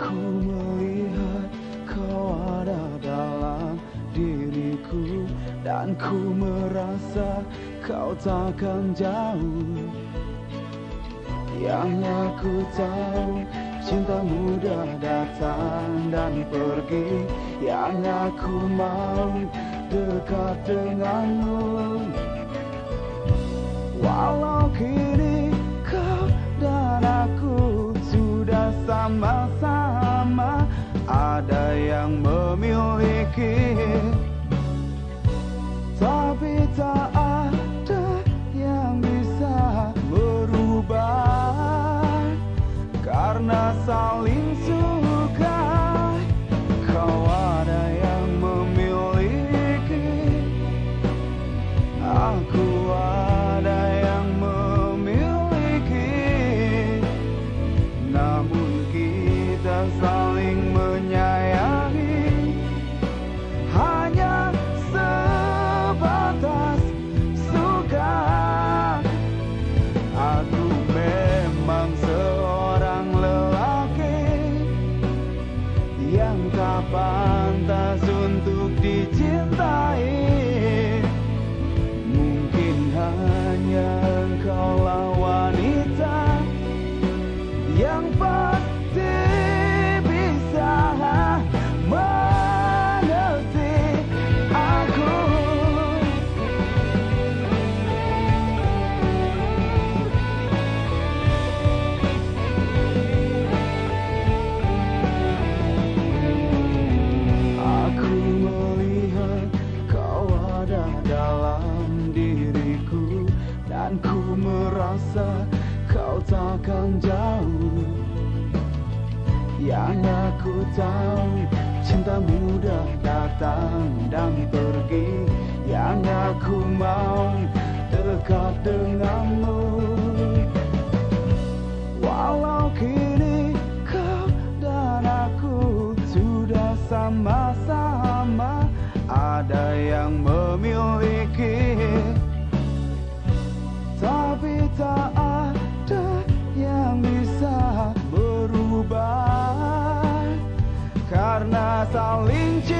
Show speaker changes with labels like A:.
A: Aku melihat kau ada dalam diriku Dan ku merasa kau takkan jauh. Yang aku tahu cinta mudah datang dan pergi. Yang aku mau dekat denganmu. Walau kini sama-sama. Ada yang memiliki Tapi tak dalam diriku Dan ku merasa kau takkan jauh. Yang aku tahu cinta mudah datang dan pergi. Yang aku mau dekat denganmu 那草林间。